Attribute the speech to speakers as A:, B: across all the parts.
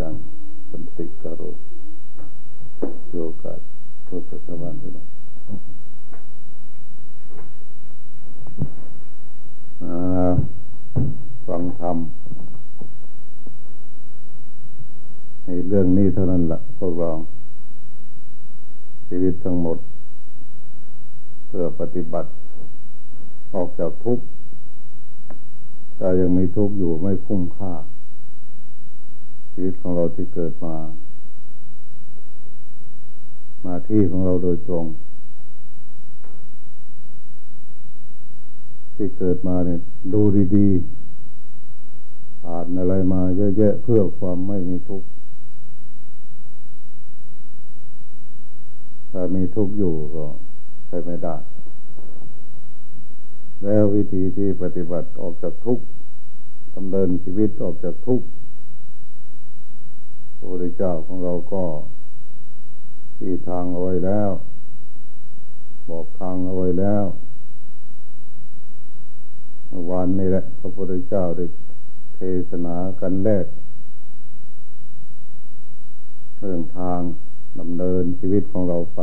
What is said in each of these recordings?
A: จังสันติกโรโยกาสเพื่อประชาบาลใช่ไหมฟังธรรมในเรื่องนี้เท่านั้นแหละพวกเราชีวิตทั้งหมด เพื่อปฏิบัติ ออกจากทุกข์แต่ยังมีทุกข์อยู่ไม่คุ้มค่า ชีวิตของเราที่เกิดมา มาที่ของเราโดยตรง ที่เกิดมาเนี่ยดูดีๆผ่านอะไรมาเยอะแยะเพื่อความไม่มีทุกข์ถ้ามีทุกข์อยู่ก็ใช้ไม่ได้แล้ววิธีที่ปฏิบัติออกจากทุกข์ดำเนินชีวิตออกจากทุกข์ ระพุทธเจ้าของเราก็ที่ทางเอาไว้แล้ว บอกทางเอาไว้แล้ววันนี้แหละพระพุทธเจ้าได้เทศนากันแรก เรื่องทางดำเนินชีวิตของเราไป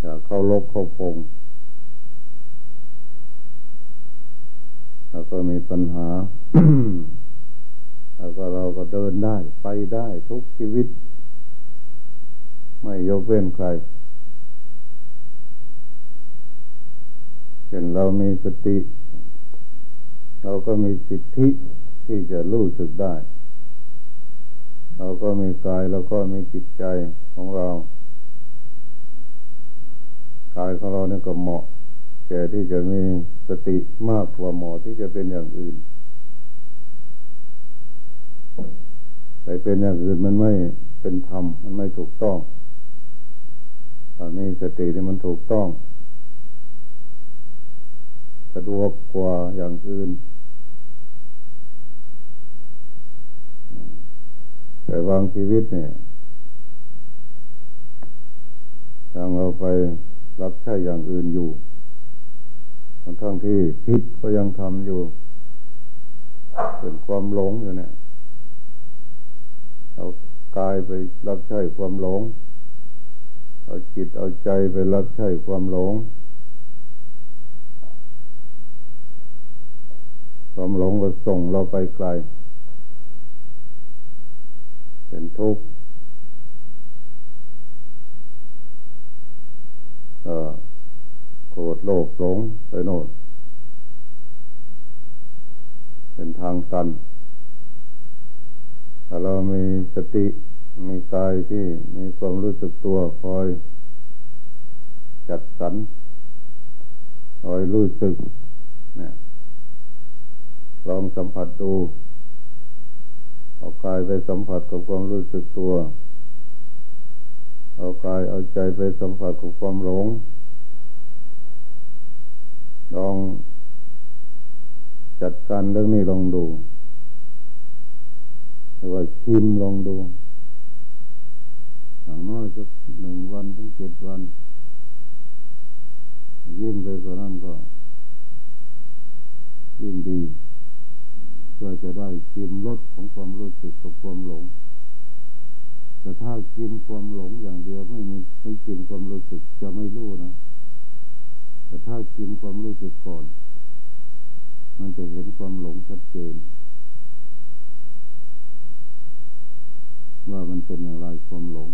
A: อย่าเข้าลบเข้าพง แล้วก็มีปัญหา แล้วก็เราก็เดินได้ไปได้ทุกชีวิต ไม่ยกเว้นใครเห็นเรามีสติ เราก็มีสิทธิที่จะรู้สึกได้ เราก็มีกายเราก็มีจิตใจของเรา กายของเราเนี่ยก็เหมาะ แก่ที่จะมีสติมากกว่าหมอที่จะเป็นอย่างอื่นแต่เป็นอย่างอื่นมันไม่เป็นธรรมมันไม่ถูกต้องตอนนี้สติที่มันถูกต้อง สะดวกกว่าอย่างอื่น แต่วางชีวิตเนี่ยยังเราไปรับใช้อย่างอื่นอยู่ ทั้งทั้งที่พิษก็ยังทำอยู่เป็นความหลงอยู่เนี่ยเอากายไปรับใช้ความหลง เอาจิตเอาใจไปรับใช้ความหลง ความหลงก็ส่งเราไปไกล เป็นทุกข์ก็โก รธโลภหลงไปโน่นเป็นทางตันถ้าเรามีสติมีกายที่มีความรู้สึกตัวคอย จัดสรรคอยรู้สึกเนี่ยลองสัมผัสดู เอากายไปสัมผัสกับความรู้สึกตัว เอากายเอาใจไปสัมผัสกับความหลง ลอง จัดการเรื่องนี้ลองดูหรือว่าชิมลองดูอย่างน้อยสักหนึ่งวันถึงเจ็ดวัน ยิ่งไปกว่านั้นก็ ยิ่งดีเพื่อจะได้ชิมรสของความรู้สึกกับความหลง แต่ถ้าชิมความหลงอย่างเดียวไม่มีไม่ชิมความรู้สึกจะไม่รู้นะ แต่ถ้าชิมความรู้สึกก่อน มันจะเห็นความหลงชัดเจน ว่ามันเป็นอย่างไรความหลง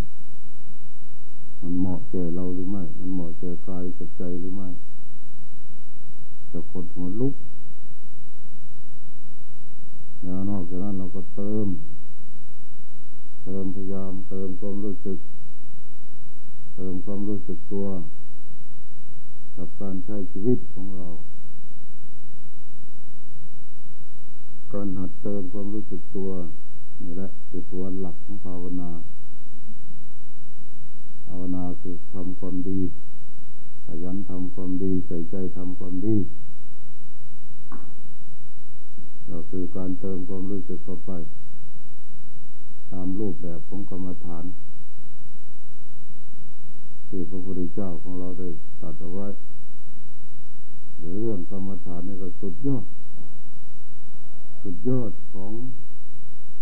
A: มันเหมาะเจอเราหรือไม่ มันเหมาะเจอกายกับใจหรือไม่จะคดหัวลุกแล้วนอกจากนั้นเราก็เติม เติมพยายาม เติมความรู้สึก เติมความรู้สึกตัว กับการใช้ชีวิตของเรา การหัดเติมความรู้สึกตัว นี่แหละคือตัวหลักของภาวนา ภาวนาคือทำความดี ขยันทำความดี ใส่ใจทำความดีก็คือการเติมความรู้สึกเข้าไป ตามรูปแบบของกรรมฐาน ที่พระพุทธเจ้าของเราได้ตัดเอาไว้ หรือเรื่องกรรมฐานนี่ก็สุดยอด สุดยอดของ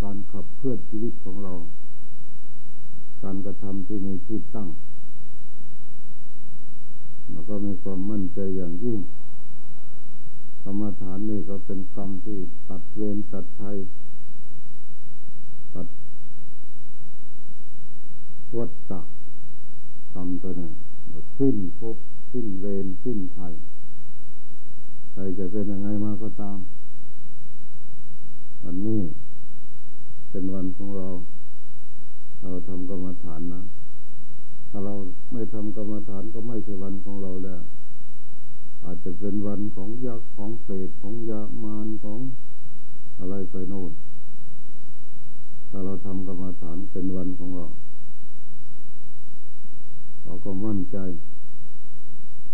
A: การขับเคลื่อนชีวิตของเรา การกระทำที่มีที่ตั้งแล้วก็มีความมั่นใจอย่างยิ่งกรรมฐานนี่ก็เป็นกรรมที่ตัดเวรตัดภัยตัดวัฏฏะ กรรมตัวนี้สิ้นภพสิ้นเวรสิ้นภัยใครจะเป็นยังไงมาก็ตาม วันนี้เป็นวันของเรา เราทำกรรมฐานนะ ถ้าเราไม่ทำกรรมฐานก็ไม่ใช่วันของเราแล้ว อาจจะเป็นวันของยักษ์ของเปรตของยามารของอะไรไปโน่นถ้าเราทำกรรมฐานเป็นวันของเรา เราก็มั่นใจ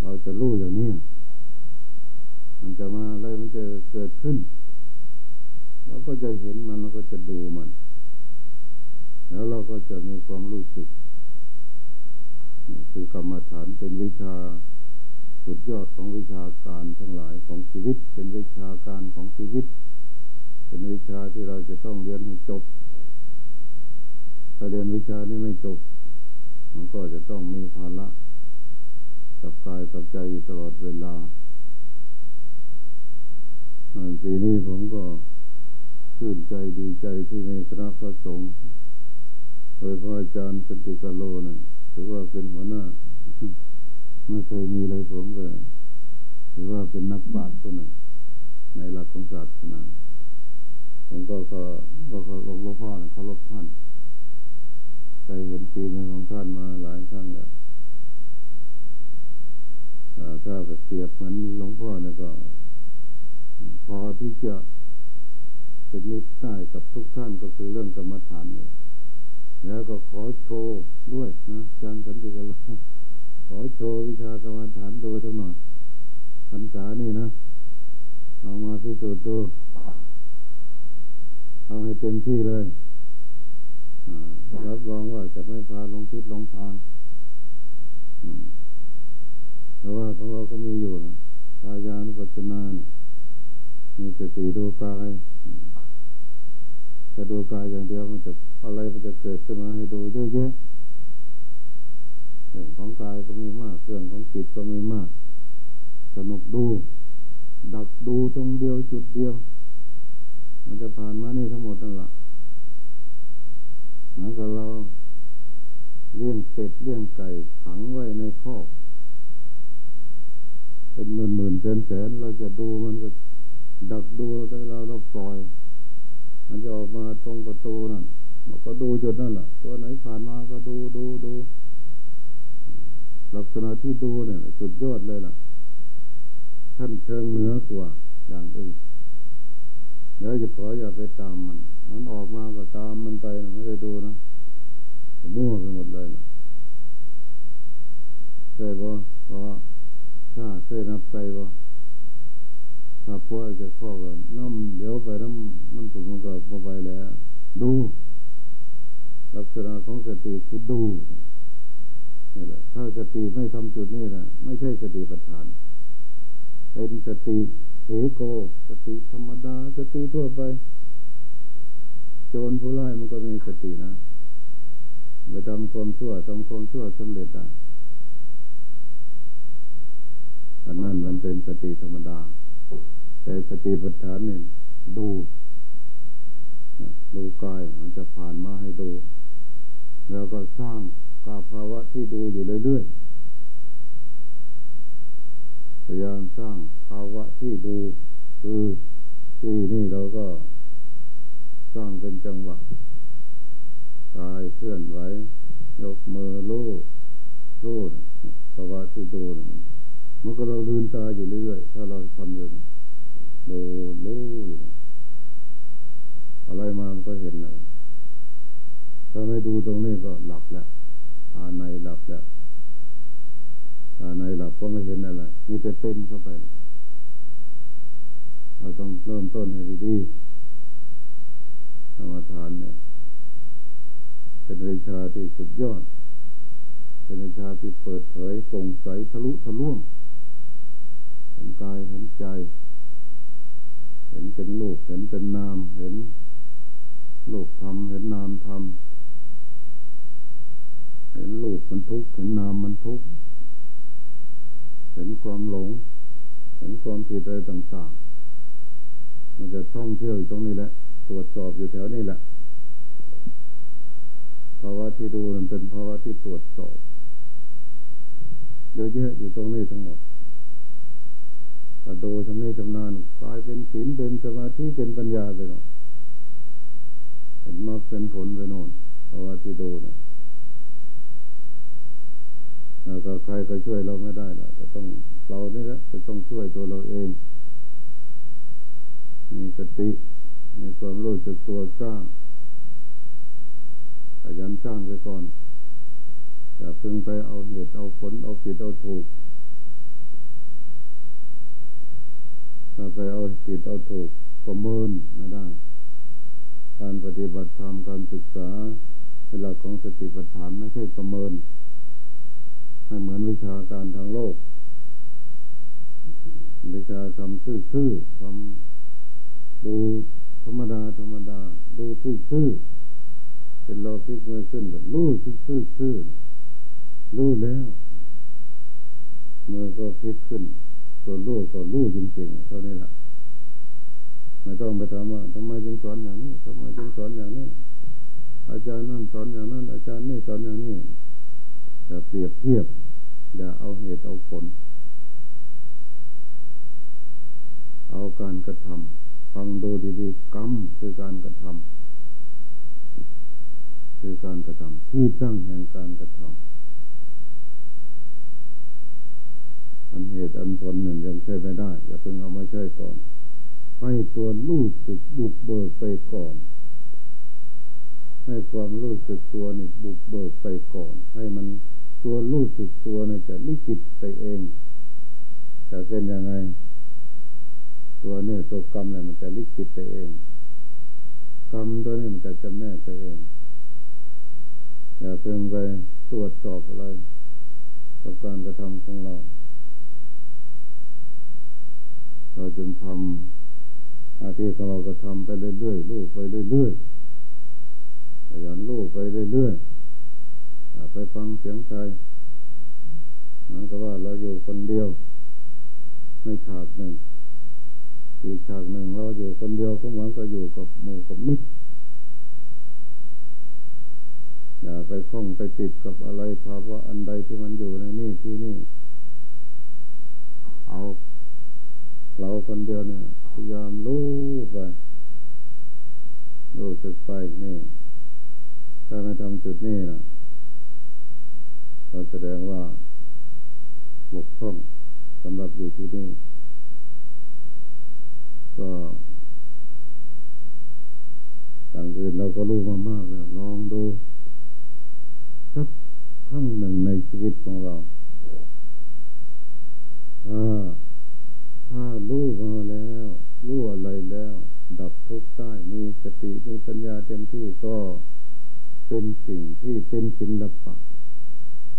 A: เราจะรู้อย่างนี้มันจะมาอะไรมันจะเกิดขึ้น เราก็จะเห็นมันเราก็จะดูมัน แล้วเราก็จะมีความรู้สึกคือกรรมฐานเป็นวิชาสุดยอดของวิชาการทั้งหลายของชีวิต เป็นวิชาการของชีวิต เป็นวิชาที่เราจะต้องเรียนให้จบถ้าเรียนวิชานี้ไม่จบ มันก็จะต้องมีภาระกับกายกับใจอยู่ตลอดเวลาปีนี้ผมก็ชื่นใจดีใจที่มีคณะพระสงฆ์โดยพระอาจารย์สติกาโลนะ่ะถือว่าเป็นหัวหน้า ไม่เคยมีเลยผมเลยถือว่าเป็นนักบาตรคนหนึ่ง ในหลักของศาสนา ผมก็ก็ก็หลวงพ่อนะเขารบท่าน เคยเห็นปีมือของท่านมาหลายครั้งแล้วถ้าเปรียบเหมือนหลวงพ่อเนี่ยก็ พอที่จะเป็นมิตรได้กับทุกท่านก็คือเรื่องกรรมฐานเนี่ยแล้วก็ขอโชว์ด้วยนะอาจารย์สันติกรขอโชว์วิชากรรมฐานดูสักหน่อยพรรษานี่นะ เอามาพิสูจน์ดู เอาให้เต็มที่เลย รับรองว่าจะไม่พาลงทิศลงทางเพราะว่าของเราก็มีอยู่นะกายานุปัสสนาเนี่ยมีสติดูกายจะดูกายอย่างเดียวมันจะอะไรมันจะเกิดขึ้นมาให้ดูเยอะแยะเรื่องของกายก็ไม่มากเรื่องของจิตก็ไม่มาก สนุกดู ดักดูตรงเดียวจุดเดียว มันจะผ่านมานี่ทั้งหมดนั่นแหละ เหมือนกับเราเลี้ยงเป็ดเลี้ยงไก่ขังไว้ในคอกเป็นหมื่นหมื่นแสนแสนเราจะดูมันก็ดักดูแล้วเราเราปล่อย มันจะออกมาตรงประตูนั่นมันก็ดูจุดนั่นแหละตัวไหนผ่านมาก็ดูดูดูลักษณะที่ดูเนี่ยสุดยอดเลยล่ะท่านเชิงเหนือกว่าอย่างอื่น เดี๋ยวจะขออย่าไปตามมัน มันออกมาก็ตามมันไปนะไม่ได้ดูนะมั่วไปหมดเลยล่ะเคยบ่เพราะถ้าเคยนับไกลบ่ถ้าป่วยจะข้อกันน้ำเดี๋ยวไปน้ำมันถูกมันก็พอไปแล้ว ดู ลักษณะของสติคือดูนี่แหละ ถ้าสติไม่ทำจุดนี้นะไม่ใช่สติปัฏฐาน เป็นสติ เอโก สติธรรมดา สติทั่วไป โจรผู้ร้ายมันก็มีสตินะไปทำความชั่วทำความชั่วสำเร็จได้อันนั้นมันเป็นสติธรรมดา แต่สติปัฏฐานเนี่ยดูดูกายมันจะผ่านมาให้ดู แล้วก็สร้างกาภาวะที่ดูอยู่เรื่อยๆ พยายามสร้างภาวะที่ดู คือที่นี่เราก็สร้างเป็นจังหวะกายเคลื่อนไหวยกมือลู้ลู้ภาวะที่ดูเนี่ยมันมันก็เราลืนตาอยู่เรื่อยๆถ้าเราทำอยู่เนี่ยดูรู้อยู่อะไรมามันก็เห็นแล้วถ้าไม่ดูตรงนี้ก็หลับแล้วอาในหลับแล้วอาในหลับ ก็ไม่เห็นอะไรมีแต่เป็นเข้าไปเราต้องเริ่มต้นให้ดีๆธรรมทานเนี่ย เป็นวิชาที่สุดยอด เป็นวิชาที่เปิดเผยโปร่งใสทะลุทะลวงเห็นกายเห็นใจ เห็นเป็นรูปเห็นเป็นนาม เห็นรูปทำเห็นนามทำเห็นรูปมันทุกข์เห็นนามมันทุกข์ เห็นความหลง เห็นความผิดอะไรต่างๆ มันจะท่องเที่ยวอยู่ตรงนี้แหละ ตรวจสอบอยู่แถวนี้แหละภาวะที่ดูมันเป็นภาวะที่ตรวจสอบเยอะแยะอยู่ตรงนี้ทั้งหมดถ้าดูชำนิชำนาญกลายเป็นศีลเป็นสมาธิเป็นปัญญาไปหรอกเห็นมรรคเป็นผลไปโน่นภาวะที่ดูนะ แล้วก็ใครก็ช่วยเราไม่ได้ละจะต้องเรานี่แหละจะต้องช่วยตัวเราเองมีสติมีความรู้สึกตัวสร้างขยันสร้างไปก่อน อย่าเพิ่งไปเอาเหตุเอาผลเอาผิดเอาถูก ถ้าไปเอาผิดเอาถูกประเมินไม่ได้ การปฏิบัติธรรมการศึกษาเลักของสติปัฏฐานไม่ใช่ประเมิน ไม่เหมือนวิชาการทางโลก วิชาทำซื่อๆทำดูธรรมดาธรรมดา ดูซื่อๆเป็นเราพลิกมือขึ้นก็รู้ซื่อๆรู้แล้วมือก็พลิกขึ้น ตัวรู้ก็รู้จริงๆเท่านี้แหละไม่ต้องไปถามว่าทำไมจึงสอนอย่างนี้ทำไมจึงสอนอย่างนี้ อาจารย์นั่นสอนอย่างนั้น อาจารย์นี่สอนอย่างนี้ อย่าเปรียบเทียบ อย่าเอาเหตุเอาผล เอาการกระทำฟังดูดีๆกรรมคือการกระทำคือการกระทำที่ตั้งแห่งการกระทำอันเหตุอันผลหนึ่งยังใช้ไม่ได้ อย่าเพิ่งเอามาใช้ก่อน ให้ตัวรู้สึกบุกเบิกไปก่อนให้ความรู้สึกตัวนี่บุกเบิกไปก่อน ให้มัน ตัวรู้สึกตัวนี่จะลิขิตไปเองจะเป็นยังไง ตัวเนี่ยตัวกรรมอะไรมันจะลิขิตไปเอง กรรมตัวนี้มันจะจำแนกไปเองอย่าเพิ่งไปตรวจสอบอะไร กับการกระทำของเรา เราจึงทำอาที่ของเราก็ทำไปเรื่อยๆลูกไปเรื่อยๆขยันลูกไปเรื่อยๆ ไปฟังเสียงใครเหมือนกับว่าเราอยู่คนเดียวในฉากหนึ่ง อีกฉากหนึ่งเราอยู่คนเดียวก็เหมือนกับอยู่กับหมู่กับมิตรอย่าไปคล้องไปติดกับอะไรภาวะอันใดที่มันอยู่ในนี่ที่นี่ เอาเราคนเดียวเนี่ยพยายามรู้ไปรู้สึกไปนี่ ถ้าไม่ทำจุดนี้นะ ก็แสดงว่าบกพร่องสำหรับอยู่ที่นี่ก็ต่างอื่นเราก็รู้มามากแล้ว ลองดูสักครั้งหนึ่งในชีวิตของเราถ้าถ้ารู้มาแล้ว รู้อะไรแล้ว ดับทุกข์ได้มีสติมีปัญญาเต็มที่ก็เป็นสิ่งที่เป็นศิลปะ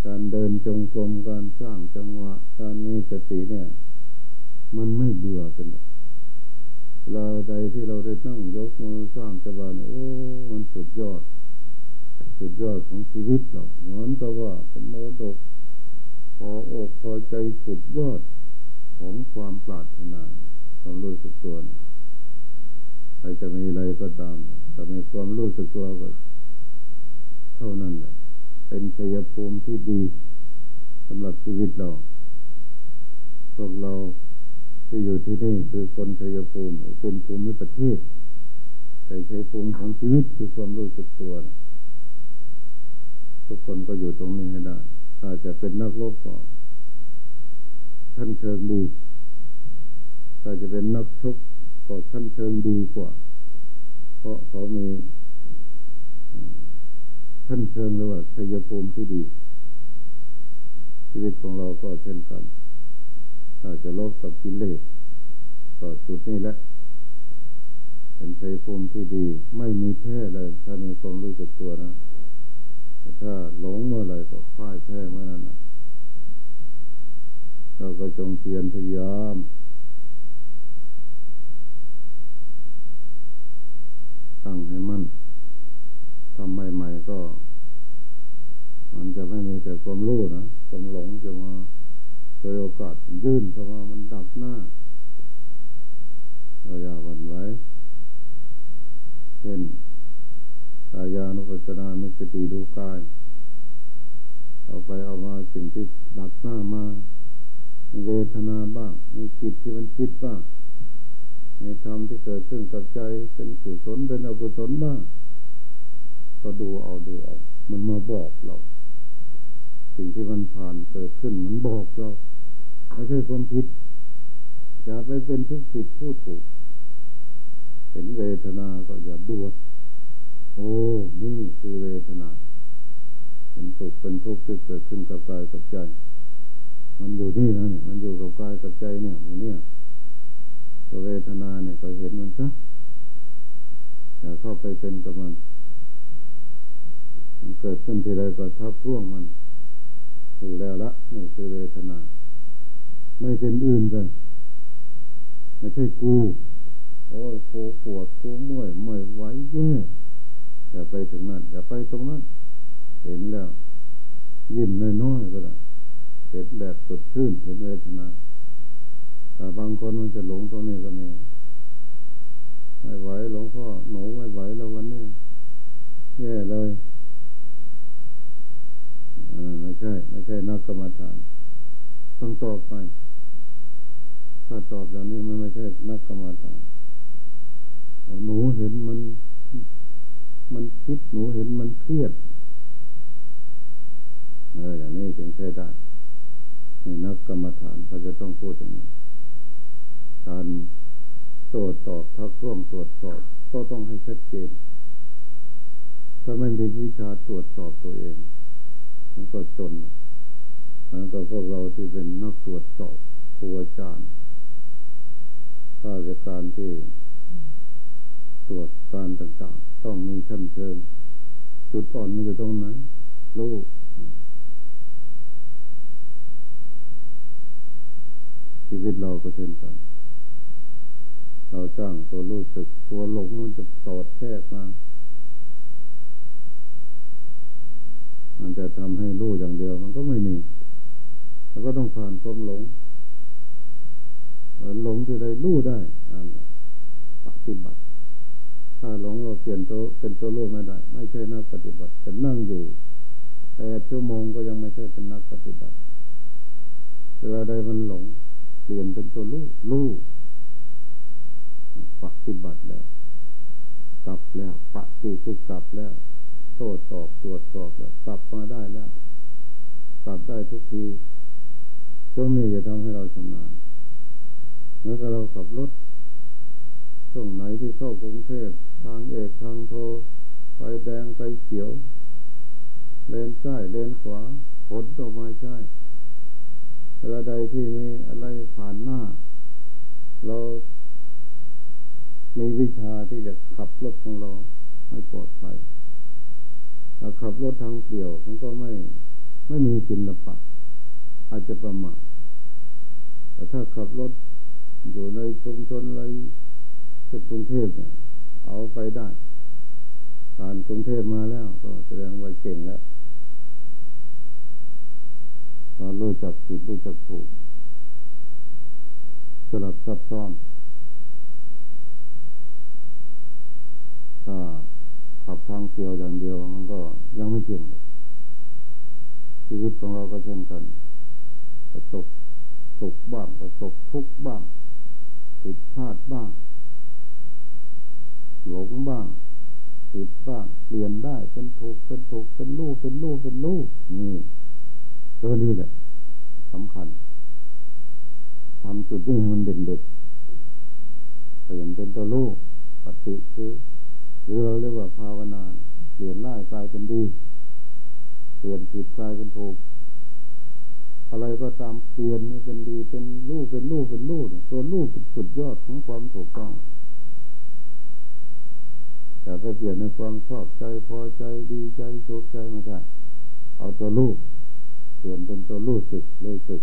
A: การเดินจงกรมการสร้างจังหวะ การมีสติเนี่ย มันไม่เบื่อเป็นหรอกเวลาใดที่เราได้นั่งยกมือสร้างจังหวะเนี่ยโอ้ มันสุดยอด สุดยอดของชีวิตเราเหมือนกับว่าเป็นมรดกพออกพอใจสุดยอดของความปรารถนาความรู้สึกตัวนะใครจะมีอะไรก็ตามแต่มีความรู้สึกตัวก็เท่านั้นแหละ เป็นชัยภูมิที่ดีสำหรับชีวิตเรา พวกเราที่อยู่ที่นี่คือคนชัยภูมิ เป็นภูมิประเทศ แต่ชัยภูมิของชีวิตคือความรู้สึกตัวนะทุกคนก็อยู่ตรงนี้ให้ได้ถ้าจจะเป็นนักรบก็ชั้นเชิงดีถ้าจะเป็นนักชกก็ชั้นเชิงดีกว่า เพราะเขามี ท่านเชิงเลยว่าชัยภูมิที่ดี ชีวิตของเราก็เช่นกันถ้าจะลบกับกิเลสก็จุดนี้แหละเป็นชัยภูมิที่ดี ไม่มีแพ้เลย ถ้ามีความรู้จักตัวนะแต่ถ้าหลงเมื่อไหร่ก็พ่ายแพ้เมื่อนั้นนะเราก็จงเพียรพยายามตั้งให้มั่น ทำใหม่ๆก็ มันจะไม่มีแต่ความรู้นะความหลงจะมาโดยโอกาสยื่นเข้ามามันดักหน้าเราอย่าหวั่นไหวเช่นกายานุปัสสนามีสติดูกาย เอาไปเอามาสิ่งที่ดักหน้ามามีเวทนาบ้างมีจิตที่มันคิดบ้างในธรรมที่เกิดขึ้นกับใจเป็นกุศลเป็นอกุศลบ้าง ก็ดูเอาดูเอา มันมาบอกเรา สิ่งที่มันผ่านเกิดขึ้นมันบอกเราไม่ใช่ความผิดอย่าไปเป็นผู้ผิดผู้ถูก เห็นเวทนาก็อย่าดวดโอ้ นี่คือเวทนา เป็นสุขเป็นทุกข์ที่เกิดขึ้นกับกายกับใจ มันอยู่ที่นั่นเนี่ย มันอยู่กับกายกับใจเนี่ยหมูเนี่ย ตัวเวทนาเนี่ยก็เห็นมันซะอย่าเข้าไปเป็นกับมัน มันเกิดขึ้นทีไรก็ทับท่วงมันดูแล้วละนี่คือเวทนา ไม่เป็นอื่นไปไม่ใช่กู โอ้ยกูปวดกูเมื่อยเมื่อยไหวแย่อย่าไปถึงนั้นอย่าไปตรงนั้น เห็นแล้ว ยิ้มน้อยๆก็ได้เห็นแบบสดชื่นเห็นเวทนาแต่บางคนมันจะหลงตรงนี้ก็มีไม่ไหวหลวงพ่อหนูไม่ไหวแล้ววันนี้แย่เลย อันนั้นไม่ใช่ ไม่ใช่นักกรรมฐาน ต้องตอบไป ถ้าตอบอย่างนี้มันไม่ใช่นักกรรมฐานหนูเห็นมัน มันคิดหนูเห็นมันเครียดเอออย่างนี้จึงใช่ได้นี่นักกรรมฐานเขาจะต้องพูดอย่างนั้นการตรวจสอบทักร่วมตรวจสอบ ก็ต้องให้ชัดเจน ถ้าไม่มีวิชาตรวจสอบตัวเอง มันก็จนมันก็พวกเราที่เป็นนักตรวจสอบครูอาจารย์ข้าราชการที่ตรวจการต่างๆ ต้องมีชั้นเชิง จุดอ่อนมันอยู่ตรงไหนรู้ชีวิตเราก็เช่นกัน เราสร้างตัวรู้สึกตัวหลงมันจะสอดแทรกมา มันจะทำให้รู้อย่างเดียว มันก็ไม่มี แล้วก็ต้องผ่านความหลงหลงจะได้รู้ได้อันละปฏิบัติ ถ้าหลงเราเปลี่ยนตัวเป็นตัวรู้ไม่ได้ ไม่ใช่นักปฏิบัติจะนั่งอยู่แปดชั่วโมงก็ยังไม่ใช่เป็นนักปฏิบัติเวลาใดมันหลง เปลี่ยนเป็นตัวรู้รู้ปฏิบัติแล้ว กลับแล้วปฏิคือกลับแล้ว โต้ตอบตรวจสอบแล้วกลับมาได้แล้วกลับได้ทุกทีช่วงนี้จะทำให้เราชำนาญเมื่อเราขับรถช่วงไหนที่เข้ากรุงเทพทางเอกทางโทไฟแดงไฟเขียว เลนซ้ายเลนขวาผลออกมาใช่เวลาใดที่มีอะไรผ่านหน้า เรา มีวิชาที่จะขับรถของเราให้ปลอดภัย ถ้าขับรถทางเปลี่ยวมันก็ไม่ไม่มีศิลปะ อาจจะประมาทแต่ถ้าขับรถอยู่ในชุมชนอะไรเป็นกรุงเทพเนี่ย เอาไปได้ผ่านกรุงเทพมาแล้ว ก็แสดงว่าเก่งแล้วเรารู้จักผิดรู้จักถูกสลับซับซ้อนถ้า ขับทางเสียวอย่างเดียว มันก็ยังไม่เก่งชีวิตของเราก็เช่นกัน ประสบสุขบ้างประสบทุกข์บ้าง ผิดพลาดบ้าง หลงบ้างผิดบ้าง เปลี่ยนได้เป็นถูกเป็นถูกเป็นลูกเป็นลูกเป็นลูกนี่ตัวนี้แหละสำคัญทำจุดนี้ให้มันเด่นเด็ดเปลี่ยนเป็นตัวลูกปฏิคือ รือเราเรียกว่าภาวนาเปลี่ยนร้ายกลายเป็นดี เปลี่ยนผิดกลายเป็นถูก อะไรก็ตามเปลี่ยนเป็นดีเป็นรูปเป็นรูปเป็นรูปตัวรูปเป็นสุดยอดของความถูกต้องอย่าไปเปลี่ยนในความชอบใจพอใจดีใจโชคใจไม่ใช่เอาตัวรูปเปลี่ยนเป็นตัวรู้สึกรู้สึก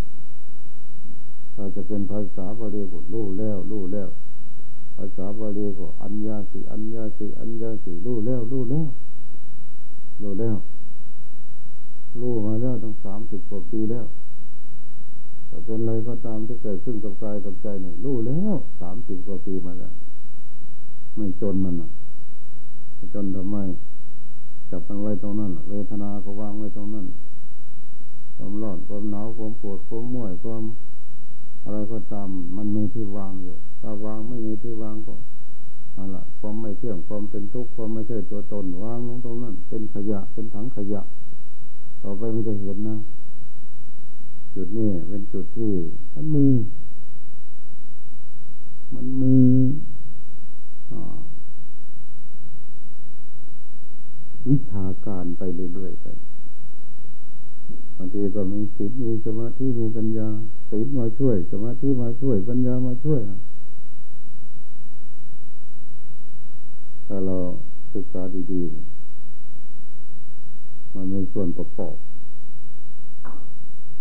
A: ถ้าจะเป็นภาษาบาลีก็รู้แล้วรู้แล้ว ษาบาลีก็อัญญาสิอัญญาสิอัญญาสิรู้แล้วรู้แล้วรู้แล้วรู้มาแล้วตั้งสามสิบกว่าปีแล้วแต่เป็นอะไรก็ตามที่เกิดขึ้นกับกายกับใจเนี่ยรู้แล้วสามสิบกว่าปีมาแล้ว ไม่จนมันอะไม่จนทำไมจับมันไว้ตรงนั้นเวทนาก็วางไว้ตรงนั้นความร้อนความหนาวความปวดความม่วยความ อะไรก็ตามมันมีที่วางอยู่ถ้าวางไม่มีที่วางก็นั่นแหละความไม่เที่ยงความเป็นทุกข์ความไม่ใช่ตัวตนวางลงตรงนั้น เป็นขยะเป็นถังขยะ ต่อไปไม่จะเห็นนะ จุดนี้เป็นจุดที่ มันมี มันมีวิชาการไปเรื่อยๆไป บางทีก็มีสิบมีสมาธิมีปัญญาสิบมาช่วย สมาธิมาช่วย ปัญญามาช่วยถ้าเราศึกษาดีๆ มันมีส่วนประกอบ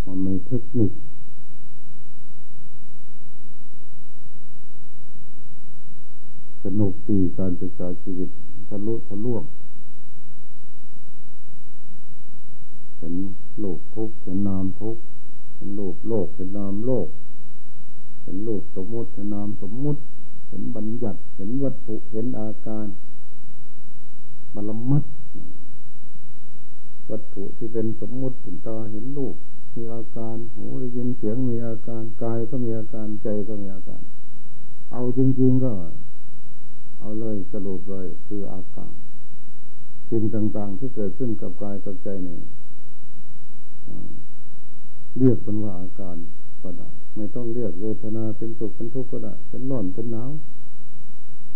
A: มันมีเทคนิคสนุกดีการศึกษาชีวิตทะลุทะลวง เห็นลูกทุกเห็นนามทุกเห็นรูปโลกเห็นนามโลก เห็นรูปสมมติเห็นนามสมมุติ เห็นบัญญัติ เห็นวัตถุเห็นอาการบรมัดวัตถุที่เป็นสมมุติถึงตาเห็นรูปมีอาการหูได้ยินเสียงมีอาการกายก็มีอาการใจก็มีอาการ เอาจริงๆก็ เอาเลยสรุปเลยคืออาการสิ่งต่างๆที่เกิดขึ้นกับกายกับใจนี่ เรียกเป็นว่าอาการก็ได้ ไม่ต้องเรียกเวทนาเป็นสุขเป็นทุกข์ก็ได้ เป็นร้อนเป็นหนาว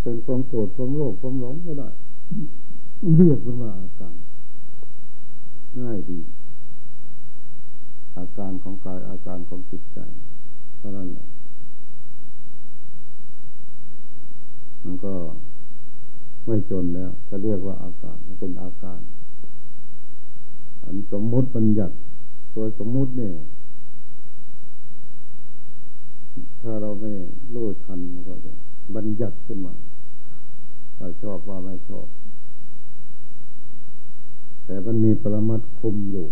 A: เป็นความโกรธความโลภความหลงก็ได้ เรียกเป็นว่าอาการ ง่ายดี อาการของกายอาการของจิตใจเท่านั้นแหละมันก็ไม่จนแล้วจะเรียกว่าอาการมันเป็นอาการ อันสมมติบัญญัติ ตัวสมมุติเนี่ย ถ้าเราไม่รู้ทันมันก็จะบัญญัติขึ้นมาว่าชอบว่าไม่ชอบ แต่มันมีปรมัดคุมอยู่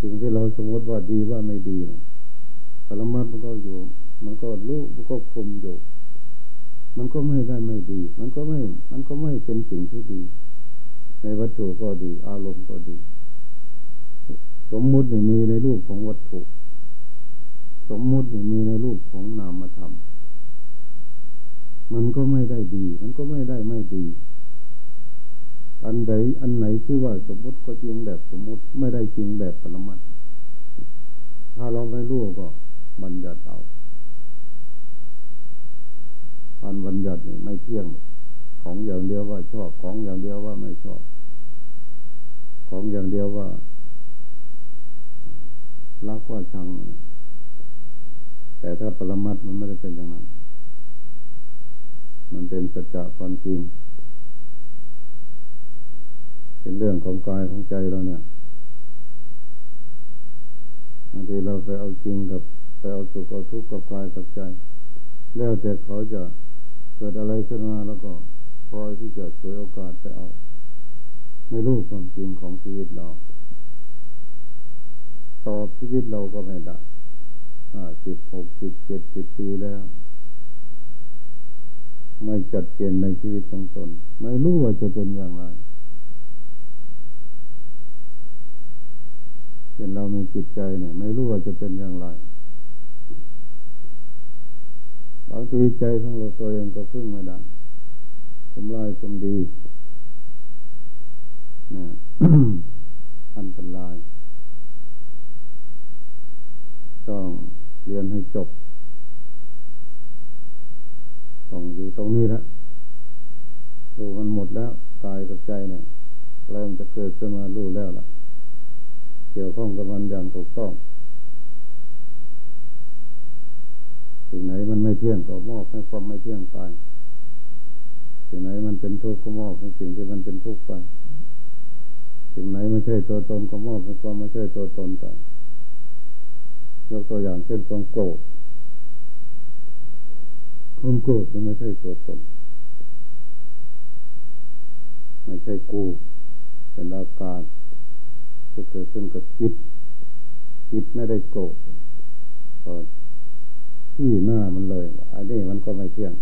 A: สิ่งที่เราสมมติว่าดีว่าไม่ดีนะปรมัดมันก็อยู่ มันก็รู้มันก็คุมอยู่มันก็ไม่ได้ไม่ดี มันก็ไม่ มันก็ไม่เป็นสิ่งที่ดี ในวัตถุก็ดี อารมณ์ก็ดี มมุติมีในรูปของวัตถุ สมมุติมีในรูปของนามธรรม มันก็ไม่ได้ดี มันก็ไม่ได้ไม่ดี อันใดอันไหนที่ว่าสมมุติก็จริงแบบสมมุติไม่ได้จริงแบบปรมัตถ้าเราไม่รู้ก็บัญญัติเอาการบัญญัตินี่ไม่เที่ยง ของอย่างเดียวว่าชอบของอย่างเดียวว่าไม่ชอบ ของอย่างเดียวว่า รักว่าชังแต่ถ้าปรมัตมันไม่ได้เป็นอย่างนั้น มันเป็นสัจจะความจริง เป็นเรื่องของกายของใจเราเนี่ยบางทีเราไปเอาจริงกับไปเอาสุขเอาทุกข์กับกายกับใจ แล้วแต่เขาจะเกิดอะไรขึ้นมาแล้วก็พอที่จะช่วยโอกาสไปเอา ไม่รู้ความจริงของชีวิตเรา ต่อชีวิตเราก็ไม่ได้ห้าสิบหกสิบเจ็ดสิบปีแล้ว ไม่จัดเกณฑ์ในชีวิตของตน ไม่รู้ว่าจะเป็นอย่างไรเป็นเรามีจิตใจเนี่ย ไม่รู้ว่าจะเป็นอย่างไรบางทีใจของเราตัวเองก็พึ่งไม่ได้สมร้ายสมดีนะอันตราย ต้องเรียนให้จบ ต้องอยู่ตรงนี้แล้วรู้มันหมดแล้วกายกับใจเนี่ยอะไรมันจะเกิดขึ้นมารู้แล้วล่ะ เกี่ยวข้องกับมันอย่างถูกต้องสิ่งไหนมันไม่เที่ยงก็มอบให้ความไม่เที่ยงไปสิ่งไหนมันเป็นทุกข์ก็มอบให้สิ่งที่มันเป็นทุกข์ไปสิ่งไหนไม่ใช่ตัวตนก็มอบให้ความไม่ใช่ตัวตนไป ยกตัวอย่างเช่นความโกรธความโกรธมันไม่ใช่ตัวตน ไม่ใช่กู เป็นอาการจะเกิดขึ้นกับจิต จิตไม่ได้โกรธก็ที่หน้ามันเลย อันนี้มันก็ไม่เที่ยง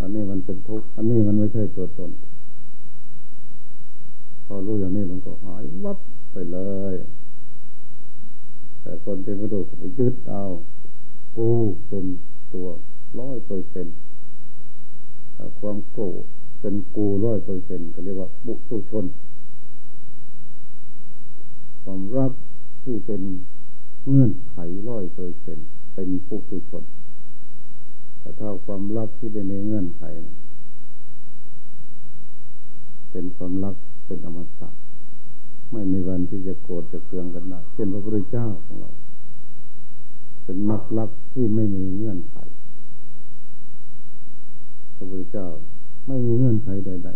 A: อันนี้มันเป็นทุกข์ อันนี้มันไม่ใช่ตัวตน พอรู้อย่างนี้มันก็หายวับไปเลย แต่คนที่ไม่ดูก็ไปยึดเอากูเป็นตัวร้อยเปอร์เซ็นต์ความโกรธเป็นกูร้อยเปอร์เซ็นต์ก็เรียกว่าบุตุชน ความรับที่เป็นเงื่อนไขร้อยเปอร์เซ็นต์เป็นปุตุชนแต่ถ้าความรักที่เป็นในเงื่อนไขนะเป็นความรักเป็นอมตะ ไม่มีวันที่จะโกรธจะเคืองกันได้เช่นพระพุทธเจ้าของเรา เป็นนักรักที่ไม่มีเงื่อนไข พระพุทธเจ้าไม่มีเงื่อนไขใด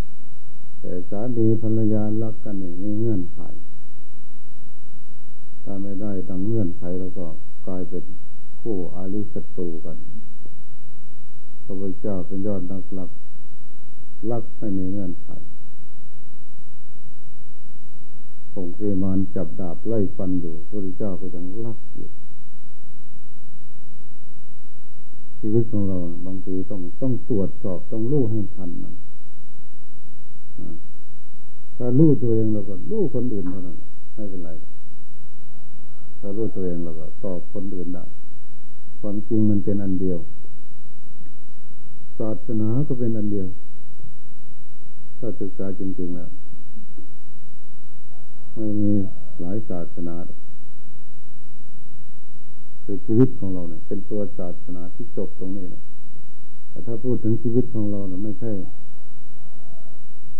A: ๆ แต่สามีภรรยารักกันนี่มีเงื่อนไขถ้าไม่ได้ดังเงื่อนไขแล้วก็กลายเป็นคู่อาริศัตรูกัน พระพุทธเจ้าเป็นยอดนักรักรักไม่มีเงื่อนไข องค์เรมานจับดาบไล่ฟันอยู่พระเจ้าก็ยังรักอยู่ ชีวิตของเราบางทีต้องต้องตรวจสอบต้องรู้ให้ทันมันถ้ารู้ตัวเองเราก็รู้คนอื่นเท่านั้นไม่เป็นไรถ้ารู้ตัวเองเราก็ตอบคนอื่นได้ ความจริงมันเป็นอันเดียว ศาสนาก็เป็นอันเดียว ถ้าศึกษาจริงๆแล้ว ไม่มีหลายศาสนาคือชีวิตของเราเนี่ย เป็นตัวศาสนาที่จบตรงนี้นะแต่ถ้าพูดถึงชีวิตของเราเนี่ยไม่ใช่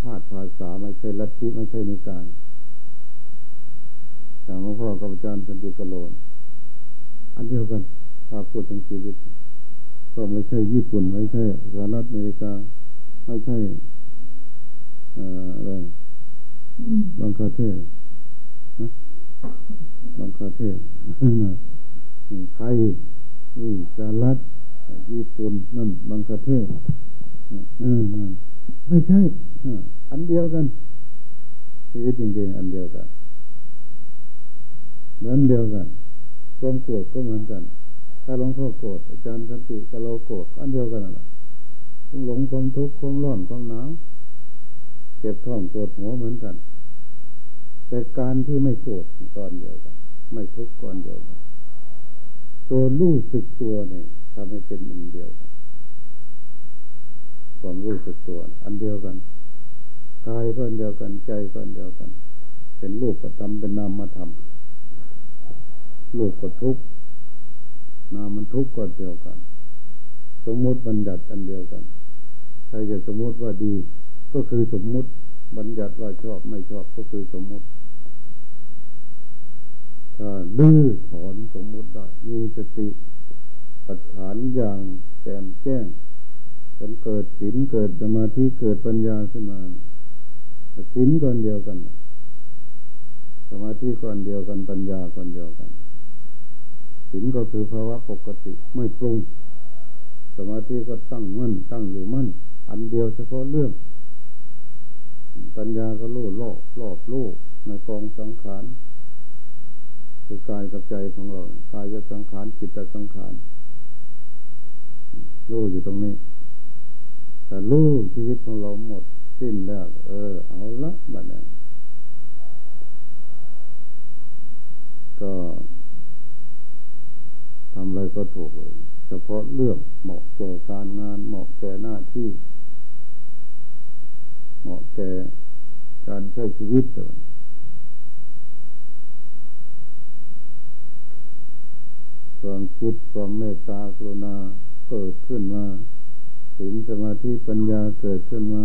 A: ธาตุภาษาไม่ใช่ลัทธิไม่ใช่นิกายอย่างหลวงพ่อกับอาจารย์สันติกโลนอันเดียวกัน ถ้าพูดถึงชีวิต ก็ไม่ใช่ญี่ปุ่น ไม่ใช่สหรัฐอเมริกา ไม่ใช่อะไรบางประเทศ บางประเทศไทยนี่สหรัฐญี่ปุ่นนั่นบางประเทศไม่ใช่อันเดียวกันชีวิตจริงๆอันเดียวกันเหมือนเดียวกันความโกรธก็เหมือนกัน ถ้าหลวงพ่อโกรธอาจารย์สันติก็เราโกรธอันเดียวกันนั่นแหละหลงความทุกข์ความร้อนความหนาวเจ็บท้องปวดหัวเหมือนกัน แต่การที่ไม่โกรธตอนเดียวกัน ไม่ทุกข์ก่อนเดียวกัน ตัวรู้สึกตัวเนี่ยทำให้เป็นอันเดียวกันความรู้สึกตัว อันเดียวกันกายก็อันเดียวกันใจก็อันเดียวกัน เป็นรูปธรรมเป็นนามธรรมรูปก็ทุกนามันทุกข์ก็เดียวกัน สมมุติบัญญัติอันเดียวกันใครจะสมมุติว่าดี ก็คือสมมุติ บัญญัติว่าชอบไม่ชอบก็คือสมมติ ถ้าดื้อถอนสมมติได้ มีสติปัฏฐานอย่างแจ่มแจ้งจนเกิดศีลเกิดสมาธิเกิดปัญญาขึ้นมาศีลก่อนเดียวกัน สมาธิก่อนเดียวกันปัญญาก่อนเดียวกันศีลก็คือภาวะปกติไม่ปรุง สมาธิก็ตั้งมั่นตั้งอยู่มั่น อันเดียวเฉพาะเรื่อง ปัญญาก็รู้รอบรอบรู้ในกองสังขารคือกายกับใจของเรากายสังขารจิตสังขารรู้อยู่ตรงนี้ แต่รู้ชีวิตของเราหมด สิ้นแล้ว เออ เอาละบัดนี้ก็ทำอะไรก็ถูกเลยเฉพาะเรื่องเหมาะแก่การงานเหมาะแก่หน้าที่ เหมาะแก่การใช้ชีวิตตัวความคิดความเมตตากรุณาเกิดขึ้นมาศีลสมาธิปัญญาเกิดขึ้นมา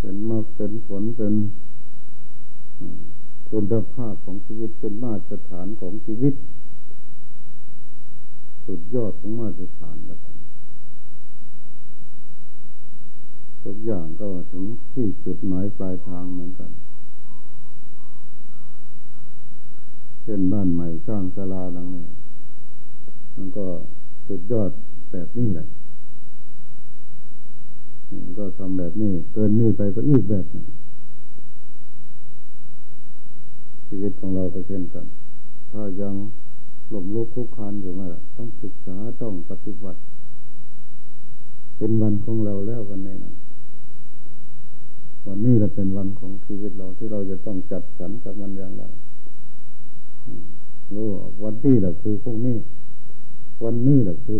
A: เป็นมรรคเป็นผลเป็นคุณภาพของชีวิตเป็นมาตรฐานของชีวิต สุดยอดของมาตรฐานแล้วกัน ทุกอย่างก็ถึงที่จุดหมายปลายทางเหมือนกันเช่นบ้านใหม่สร้างศาลาหลังนี้มันก็สุดยอดแบบนี้แหละนี่มันก็ทำแบบนี้ เกินนี่ไปก็อีกแบบหนึงชีวิตของเราก็เช่นกัน ถ้ายังหลมลุกคุกคานอยู่มาต้องศึกษาต้องปฏิบัติ เป็นวันของเราแล้ววันนี้นะ วันนี้เราเป็นวันของชีวิตเราที่เราจะต้องจัดสรรกับมันอย่างไรรู้ว่าวันนี้แหละคือพวกนี้ วันนี้แหละคือ